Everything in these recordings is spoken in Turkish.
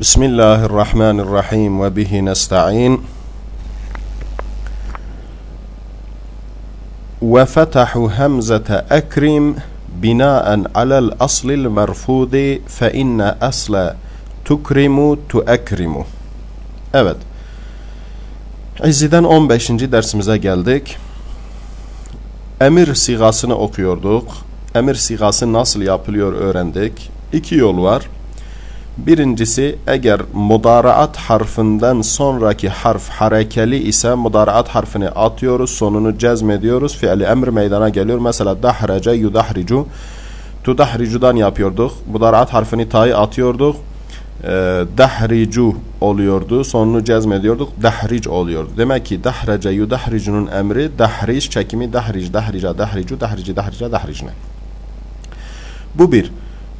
بسم الله الرحمن الرحيم وبه نستعين وفتحوا همزة أكرم بناء على الأصل المرفوض فإن أصل تكرم تؤكرم Evet. İzzi'den 15. dersimize geldik. Emir sigasını okuyorduk. Emir sigası nasıl yapılıyor öğrendik. İki yol var. Birincisi eğer mudaraat harfinden sonraki harf harekeli ise mudaraat harfini atıyoruz. Sonunu cezmediyoruz. Fiili emr meydana geliyor. Mesela dahrece yudahricu. Tudahricudan yapıyorduk. Mudaraat harfini ta'yı atıyorduk. E, dahricu oluyordu. Sonunu cezmediyorduk. Dahric oluyordu. Demek ki dahrece yudahricunun emri dahric çekimi dahric dahrica dahricu dahrici dahrica dahricne. Bu bir.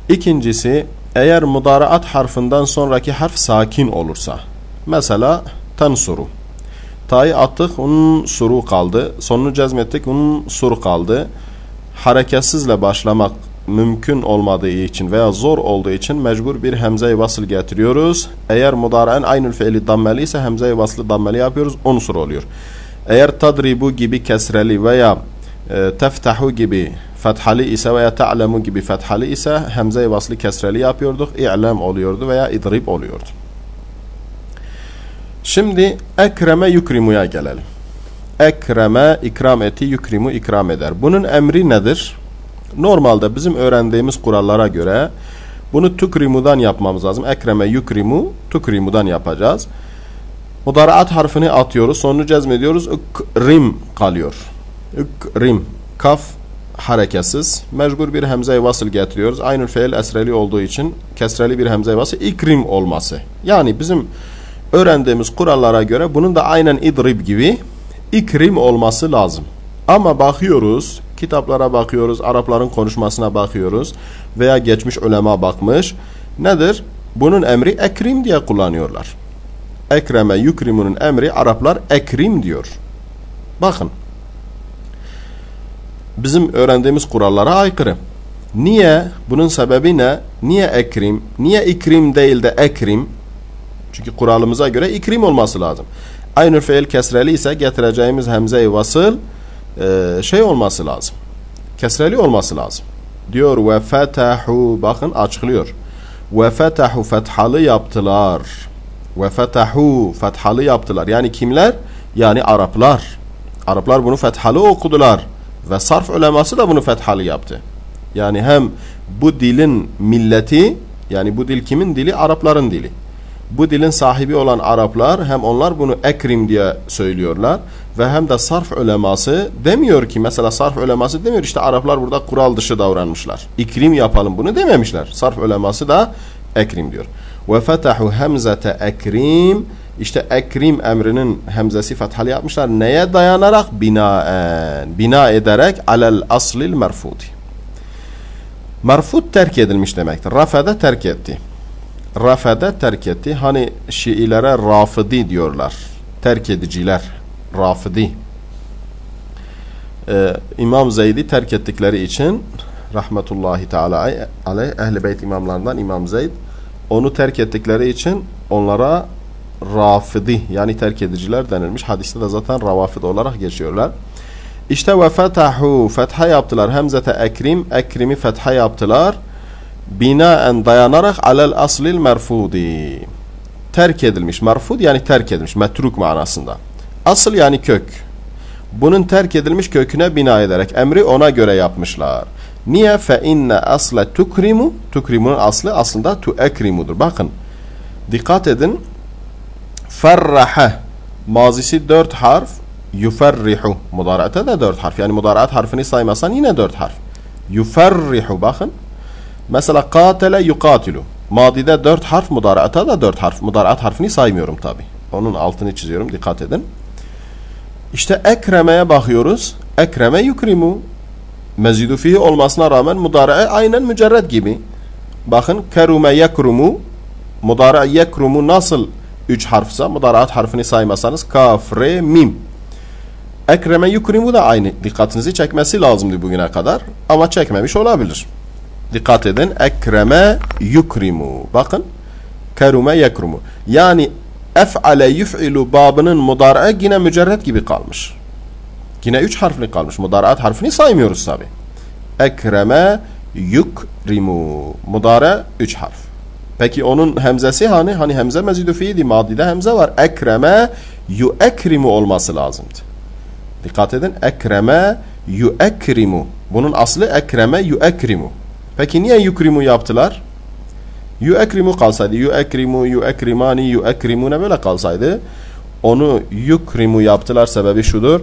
İkincisi eğer mudaraat harfinden sonraki harf sakin olursa. Mesela tansuru. Ta'yı attık onun suru kaldı. Sonunu cezmettik onun suru kaldı. Hareketsizle başlamak mümkün olmadığı için veya zor olduğu için mecbur bir hemze-i vasıl getiriyoruz. Eğer mudaraen aynül fiili dammeli ise hemze-i vaslı dammeli yapıyoruz. Unsur oluyor. Eğer tadribu gibi kesreli veya e, teftahu gibi fethalı ise veya ta'lemu gibi fethalı ise hemze-i vaslı kesreli yapıyorduk. İ'lem oluyordu veya idrib oluyordu. Şimdi ekreme yukrimuya gelelim. Ekreme ikram eti yukrimu ikram eder. Bunun emri nedir? Normalde bizim öğrendiğimiz kurallara göre bunu tukrimudan yapmamız lazım. Ekreme yukrimu tukrimudan yapacağız. Mudaraat harfini atıyoruz. Sonunu cezmediyoruz. Rim kalıyor. Rim. Kaf hareketsiz. Mecbur bir hemze-i vasıl getiriyoruz. Aynı fiil esreli olduğu için kesreli bir hemze-i vasıl ikrim olması. Yani bizim öğrendiğimiz kurallara göre bunun da aynen idrib gibi ikrim olması lazım. Ama bakıyoruz, kitaplara bakıyoruz, Arapların konuşmasına bakıyoruz veya geçmiş ulema bakmış. Nedir? Bunun emri ekrim diye kullanıyorlar. Ekreme yukrimunun emri Araplar ekrim diyor. Bakın. Bizim öğrendiğimiz kurallara aykırı. Niye? Bunun sebebi ne? Niye ekrim? Niye ikrim değil de ekrim? Çünkü kuralımıza göre ikrim olması lazım. Aynı fiil kesreli ise getireceğimiz hemze-i vasıl e, şey olması lazım. Kesreli olması lazım. Diyor ve fetahu bakın açıklıyor. Ve fetahu fethalı yaptılar. Ve fetahu fethalı yaptılar. Yani kimler? Yani Araplar. Araplar bunu fethalı okudular. Ve sarf uleması da bunu fethalı yaptı. Yani hem bu dilin milleti yani bu dil kimin dili? Arapların dili. Bu dilin sahibi olan Araplar hem onlar bunu ekrim diye söylüyorlar ve hem de sarf uleması demiyor ki mesela sarf uleması demiyor işte Araplar burada kural dışı davranmışlar. İkrim yapalım bunu dememişler. Sarf uleması da ekrim diyor. Ve fetahu hemzete ekrim işte ekrim emrinin hemzesi fethalı yapmışlar. Neye dayanarak? Binaen. Bina ederek alel aslil merfudi. Merfut terk edilmiş demektir. Rafede terk etti. Rafede terk etti. Hani Şiilere rafidi diyorlar. Terk ediciler. Rafidi. Ee, İmam Zeyd'i terk ettikleri için rahmetullahi teala aleyh ehli beyt imamlarından İmam Zeyd onu terk ettikleri için onlara rafidi yani terk ediciler denilmiş. Hadiste de zaten ravafid olarak geçiyorlar. İşte ve fetahu fetha yaptılar. Hemzete ekrim ekrimi fetha yaptılar. Binaen dayanarak alel aslil merfudi. Terk edilmiş. Merfud yani terk edilmiş. Metruk manasında. Asıl yani kök. Bunun terk edilmiş köküne bina ederek emri ona göre yapmışlar. Niye? Fe inne asle tukrimu. Tukrimunun aslı aslında tu ekrimudur. Bakın. Dikkat edin. Ferrahe. Mazisi dört harf. Yuferrihu. Mudarate de dört harf. Yani mudarat harfini saymasan yine dört harf. Yuferrihu. Bakın. Mesela katele yukatilu. Madide dört harf, mudarata da dört harf. Mudarat harfini saymıyorum tabi. Onun altını çiziyorum. Dikkat edin. İşte ekremeye bakıyoruz. Ekreme yukrimu. Mezidu fihi olmasına rağmen mudarae aynen mücerred gibi. Bakın kerume yekrumu. Mudara yekrumu nasıl üç harfsa mudaraat harfini saymasanız kaf, re, mim. Ekreme yukrimu da aynı. Dikkatinizi çekmesi lazımdı bugüne kadar. Ama çekmemiş olabilir. Dikkat edin. Ekreme yukrimu. Bakın. Kerume yekrumu. Yani ef'ale yuf'ilu babının mudari'e yine mücerret gibi kalmış. Yine üç harfli kalmış. Mudari'at harfini saymıyoruz tabi. Ekreme yukrimu. Mudare üç harf. Peki onun hemzesi hani? Hani hemze mezidü fiili madide hemze var. Ekreme yuekrimu olması lazımdı. Dikkat edin. Ekreme yuekrimu. Bunun aslı ekreme yuekrimu. Peki niye yukrimu yaptılar? Yuekrimu kalsaydı. Yuekrimu, yuekrimani, yuekrimune böyle kalsaydı. Onu yukrimu yaptılar sebebi şudur.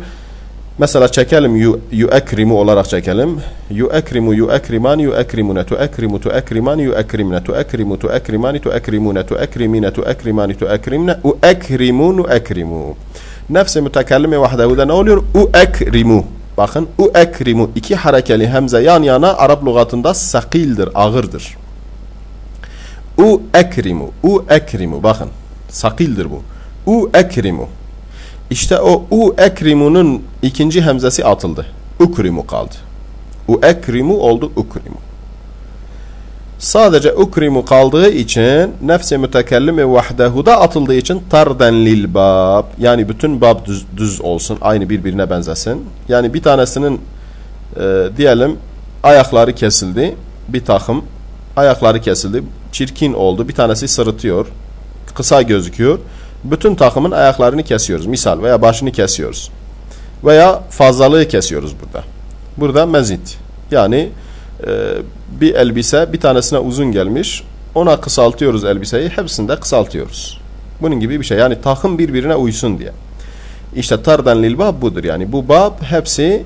Mesela çekelim yu, yuekrimu olarak çekelim. Yuekrimu, yuekriman, yuekrimune, tuekrimu, tuekriman, yuekrimne, tuekrimu, tuekrimani, tuekrimune, tuekrimine, tuekrimani, tuekrimne, uekrimu, nuekrimu. Nefsi mütekellime vahdehuda ne oluyor? Uekrimu. Bakın uekrimu. iki harekeli hemze yan yana Arap lügatında sakildir, ağırdır. Uekrimu, uekrimu. Bakın sakildir bu. Uekrimu. İşte o u ekrimunun ikinci hemzesi atıldı. Ukrimu kaldı. U ekrimu oldu ukrimu. Sadece ukrimu kaldığı için nefsi mütekellimi vahdehuda atıldığı için tarden lil bab yani bütün bab düz, düz olsun aynı birbirine benzesin. Yani bir tanesinin e, diyelim ayakları kesildi bir takım ayakları kesildi çirkin oldu bir tanesi sırıtıyor kısa gözüküyor bütün takımın ayaklarını kesiyoruz. Misal veya başını kesiyoruz. Veya fazlalığı kesiyoruz burada. Burada mezit. Yani e, bir elbise bir tanesine uzun gelmiş. Ona kısaltıyoruz elbiseyi. Hepsini de kısaltıyoruz. Bunun gibi bir şey. Yani takım birbirine uysun diye. İşte tardan lil bab budur. Yani bu bab hepsi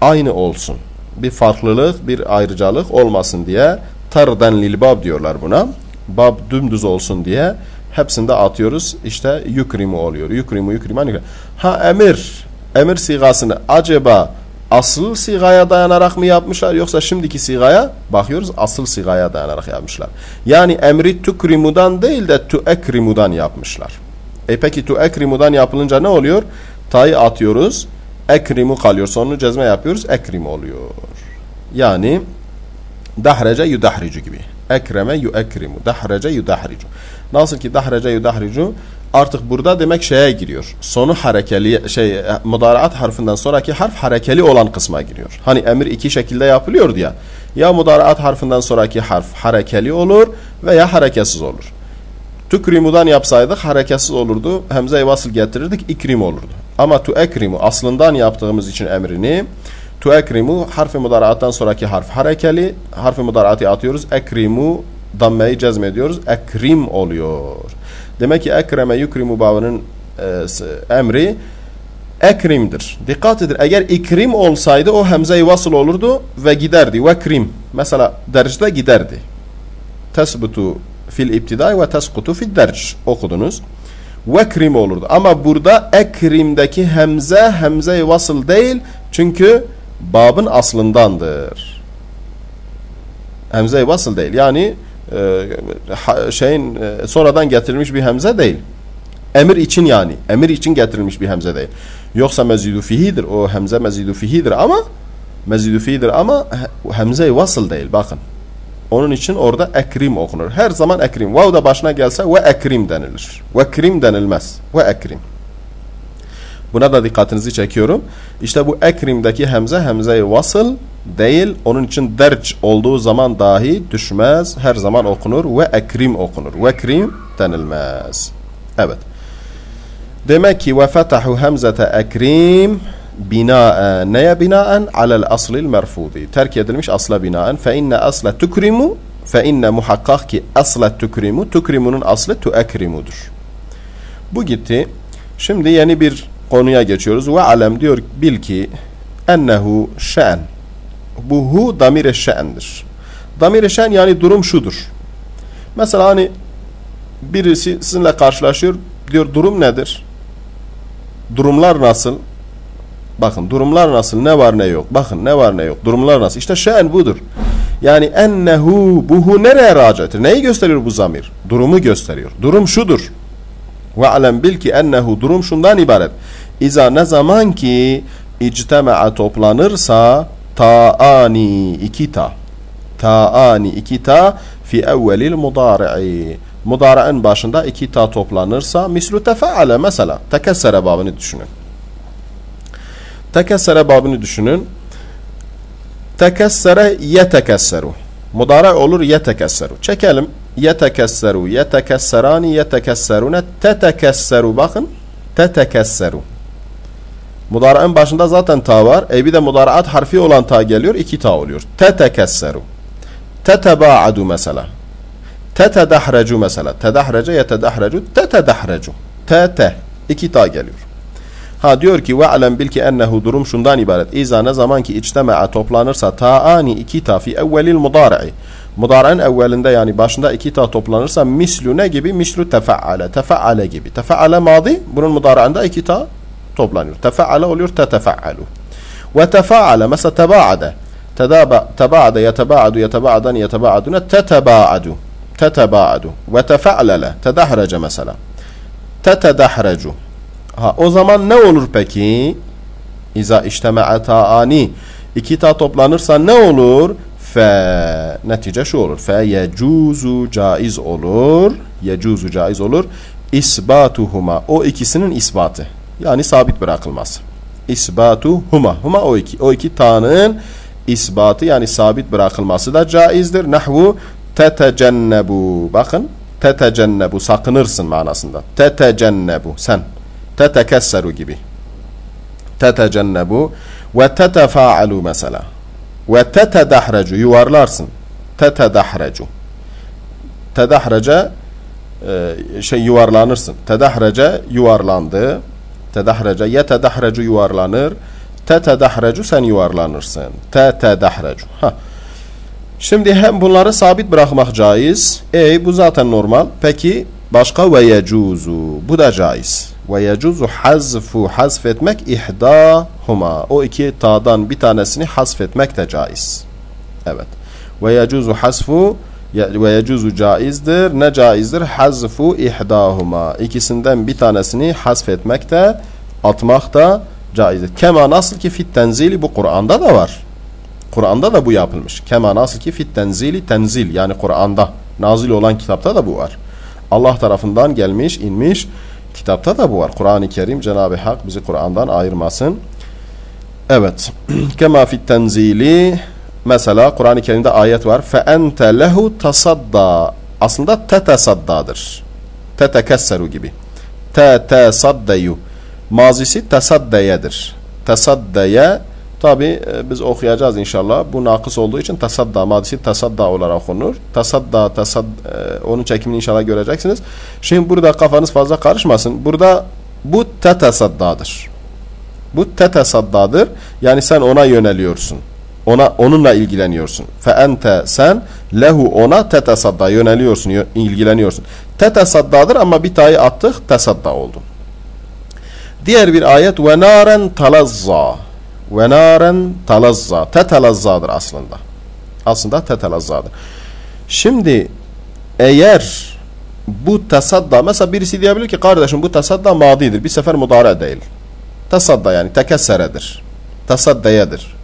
aynı olsun. Bir farklılık, bir ayrıcalık olmasın diye tardan lil bab diyorlar buna. Bab dümdüz olsun diye hepsinde atıyoruz. İşte yukrimu oluyor. Yukrimu, yukrimu. Ha emir, emir sigasını acaba asıl sigaya dayanarak mı yapmışlar yoksa şimdiki sigaya bakıyoruz asıl sigaya dayanarak yapmışlar. Yani emri tukrimudan değil de tuekrimudan yapmışlar. E peki tuekrimudan yapılınca ne oluyor? Ta'yı atıyoruz. Ekrimu kalıyor. Sonunu cezme yapıyoruz. Ekrim oluyor. Yani dahrece yudahricu gibi. Ekreme yuekrimu. Dahrece yudahricu. Nasıl ki dahrece yudahricu artık burada demek şeye giriyor. Sonu harekeli şey mudaraat harfinden sonraki harf harekeli olan kısma giriyor. Hani emir iki şekilde yapılıyor ya. Ya mudaraat harfinden sonraki harf harekeli olur veya hareketsiz olur. Tükrimudan yapsaydık hareketsiz olurdu. Hemze-i vasıl getirirdik ikrim olurdu. Ama tu ekrimu aslından yaptığımız için emrini tu ekrimu harfi mudaraattan sonraki harf harekeli. Harfi mudaraatı atıyoruz. Ekrimu dammeyi cezmediyoruz. Ekrim oluyor. Demek ki ekreme yukrimu babının e, emri ekrimdir. Dikkat edin. Eğer ikrim olsaydı o hemze-i vasıl olurdu ve giderdi. Ve krim. Mesela dercde giderdi. Tesbutu fil ibtidai ve teskutu fil derc. Okudunuz. Ve krim olurdu. Ama burada ekrimdeki hemze hemze-i vasıl değil. Çünkü babın aslındandır. Hemze-i vasıl değil. Yani e, şeyin e, sonradan getirilmiş bir hemze değil. Emir için yani. Emir için getirilmiş bir hemze değil. Yoksa mezidu fihidir. O hemze mezidu fihidir ama mezidu fihidir ama hemze vasıl değil. Bakın. Onun için orada ekrim okunur. Her zaman ekrim. Vav da başına gelse ve ekrim denilir. Ve krim denilmez. Ve ekrim. Buna da dikkatinizi çekiyorum. İşte bu ekrimdeki hemze hemze vasıl değil. Onun için derc olduğu zaman dahi düşmez. Her zaman okunur ve ekrim okunur. Ve ekrim denilmez. Evet. Demek ki ve fetahu hemzete ekrim binaen neye binaen alel aslil merfudi. Terk edilmiş asla binaen fe inne asla tukrimu fe inne muhakkak ki asla tukrimu tukrimunun aslı tuekrimudur. Bu gitti. Şimdi yeni bir konuya geçiyoruz. Ve alem diyor bil ki ennehu şen. Bu hu damir-i şen'dir. Damir-i şen yani durum şudur. Mesela hani birisi sizinle karşılaşıyor diyor durum nedir? Durumlar nasıl? Bakın durumlar nasıl? Ne var ne yok? Bakın ne var ne yok? Durumlar nasıl? İşte şen budur. Yani ennehu buhu nereye racidir? Neyi gösteriyor bu zamir? Durumu gösteriyor. Durum şudur. Ve alem bil ki ennehu durum şundan ibaret. İza ne zaman ki ictema'a toplanırsa taani iki ta taani iki ta fi evvelil mudari'i Mudaraın başında iki ta toplanırsa mislu tefeale mesela tekessere babını düşünün. Tekessere babını düşünün. Tekessere yetekesseru. Mudara olur yetekesseru. Çekelim. Yetekesseru, yetekesserani, yetekesserune, tetekesseru. Bakın. Tetekesseru. Mudara'ın başında zaten ta var. E bir de mudaraat harfi olan ta geliyor. iki ta oluyor. Tetekesseru. Tetebaadu mesela. Tetedahrecu mesela. Tedahrece yetedahrecu. Tetedahrecu. Tete. iki ta geliyor. Ha diyor ki ve alem bil ki ennehu durum şundan ibaret. İza ne zaman ki içtemea toplanırsa taani iki ta fi evvelil mudari'i. Mudara'nın evvelinde yani başında iki ta toplanırsa mislu ne gibi? Mislu tefeale. Tefeale gibi. Tefeale madi. Bunun mudara'ında iki ta toplanıyor. Tefeale oluyor tetefealu. Ve tefaale mesela tebaade. Tebaade yetebaadu yetebaadani yetebaadune tetebaadu. Tetebaadu. Ve tefealele. Tedahrece mesela. Tetedahrecu. Ha, o zaman ne olur peki? İza işteme'e ta'ani. İki ta toplanırsa ne olur? Fe netice şu olur. Fe yecuzu caiz olur. Yecuzu caiz olur. İsbatuhuma. O ikisinin isbatı. Yani sabit bırakılması. İsbatuhuma. Huma o iki. O iki ta'nın isbatı yani sabit bırakılması da caizdir. Nahvu tetecennebu. Bakın tetecennebu sakınırsın manasında. Tetecennebu sen tetekesseru gibi. Tetecennebu ve tetefaalu mesela. Ve tetedahrecu yuvarlarsın. Tetedahrecu. Tedahrece şey yuvarlanırsın. Tedahrece yuvarlandı. Tedahrece yetedahrecu yuvarlanır. Tetedahrecu sen yuvarlanırsın. Tetedahrecu. Ha. Şimdi hem bunları sabit bırakmak caiz. E bu zaten normal. Peki başka ve yecuzu. Bu da caiz. Ve yecuzu hazfu hazfetmek ihdahuma. O iki ta'dan bir tanesini hasfetmek de caiz. Evet. Ve yecuzu hasfu ve yecuzu caizdir. Ne caizdir? Hazfu ihdahuma. İkisinden bir tanesini hasfetmek de atmak da caizdir. Kema nasıl ki fit tenzili bu Kur'an'da da var. Kur'an'da da bu yapılmış. Kema nasıl ki fit tenzili tenzil yani Kur'an'da nazil olan kitapta da bu var. Allah tarafından gelmiş, inmiş kitapta da bu var. Kur'an-ı Kerim Cenab-ı Hak bizi Kur'an'dan ayırmasın. Evet. Kema fit tenzili mesela Kur'an-ı Kerim'de ayet var. Fe ente lehu tasadda. Aslında tetesaddadır. Tetekesseru gibi. Tetesaddeyu. Mazisi tesaddeyedir. Tesaddeye Tabi e, biz okuyacağız inşallah. Bu nakıs olduğu için tasadda madisi tasadda olarak okunur. Tasadda, tasad, e, onun çekimini inşallah göreceksiniz. Şimdi burada kafanız fazla karışmasın. Burada bu tetesaddadır. Bu tetesaddadır. Yani sen ona yöneliyorsun. Ona onunla ilgileniyorsun. Fe ente sen lehu ona tetesadda yöneliyorsun, ilgileniyorsun. Tetesaddadır ama bir tayı attık tesadda oldu. Diğer bir ayet ve naren talazza ve naren talazza. Tetelazzadır aslında. Aslında tetelazzadır. Şimdi eğer bu tasadda mesela birisi diyebilir ki kardeşim bu tasadda madidir. Bir sefer mudare değil. Tasadda yani tekesseredir. Tasaddayadır.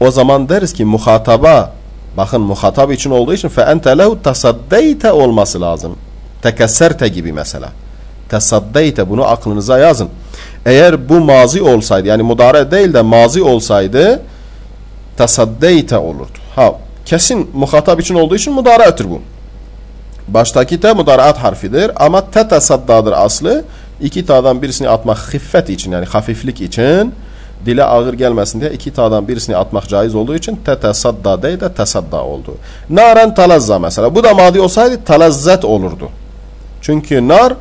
O zaman deriz ki muhataba bakın muhatap için olduğu için fe ente lehu tasaddeyte olması lazım. Tekesserte gibi mesela. Tasaddeyte bunu aklınıza yazın. Eğer bu mazi olsaydı yani mudare değil de mazi olsaydı tasaddeyte olurdu. Ha kesin muhatap için olduğu için mudare'tir bu. Baştaki te mudaraat harfidir ama te tasaddadır aslı. İki ta'dan birisini atmak hiffet için yani hafiflik için dile ağır gelmesin diye iki ta'dan birisini atmak caiz olduğu için te tasadda değil de tasadda oldu. Naren talazza mesela. Bu da madi olsaydı talazzet olurdu. Çünkü nar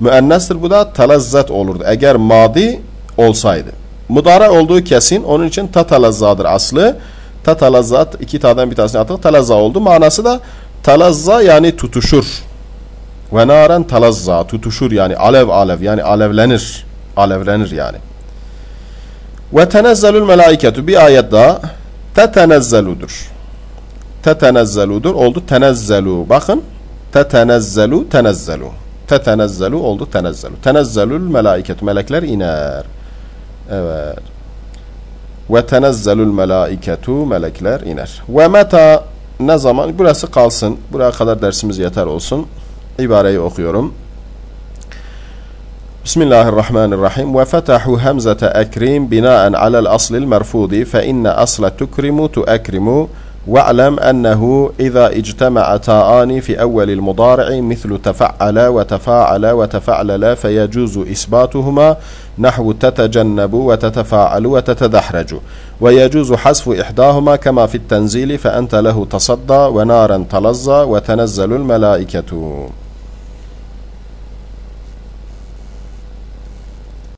müennestir bu da talazzet olurdu. Eğer madi olsaydı. Mudara olduğu kesin. Onun için tatalazzadır aslı. Tatalazzat iki tadan bir tanesini attık. Talazza oldu. Manası da talazza yani tutuşur. Ve naren talazza tutuşur yani alev alev yani alevlenir. Alevlenir yani. Ve tenezzelül melaiketu bir ayet daha tetenezzeludur. Tetenezzeludur oldu tenezzelu. Bakın tetenezzelu tenezzelu tetenezzelu oldu tenezzelu. Tenezzelül melaiket. Melekler iner. Evet. Ve tenezzelül melaiketu. Melekler iner. Ve meta ne zaman? Burası kalsın. Buraya kadar dersimiz yeter olsun. ibareyi okuyorum. Bismillahirrahmanirrahim. Ve fetahu hamzete ekrim binaen alel aslil merfudi fe inne asla tukrimu tuekrimu واعلم أنه إذا اجتمع تاءان في أول المضارع مثل تفعل وتفاعل وتفعلل فيجوز إثباتهما نحو تتجنب وتتفاعل وتتدحرج. ويجوز حذف إحداهما كما في التنزيل فأنت له تصدى ونارا تلظى وتنزل الملائكة.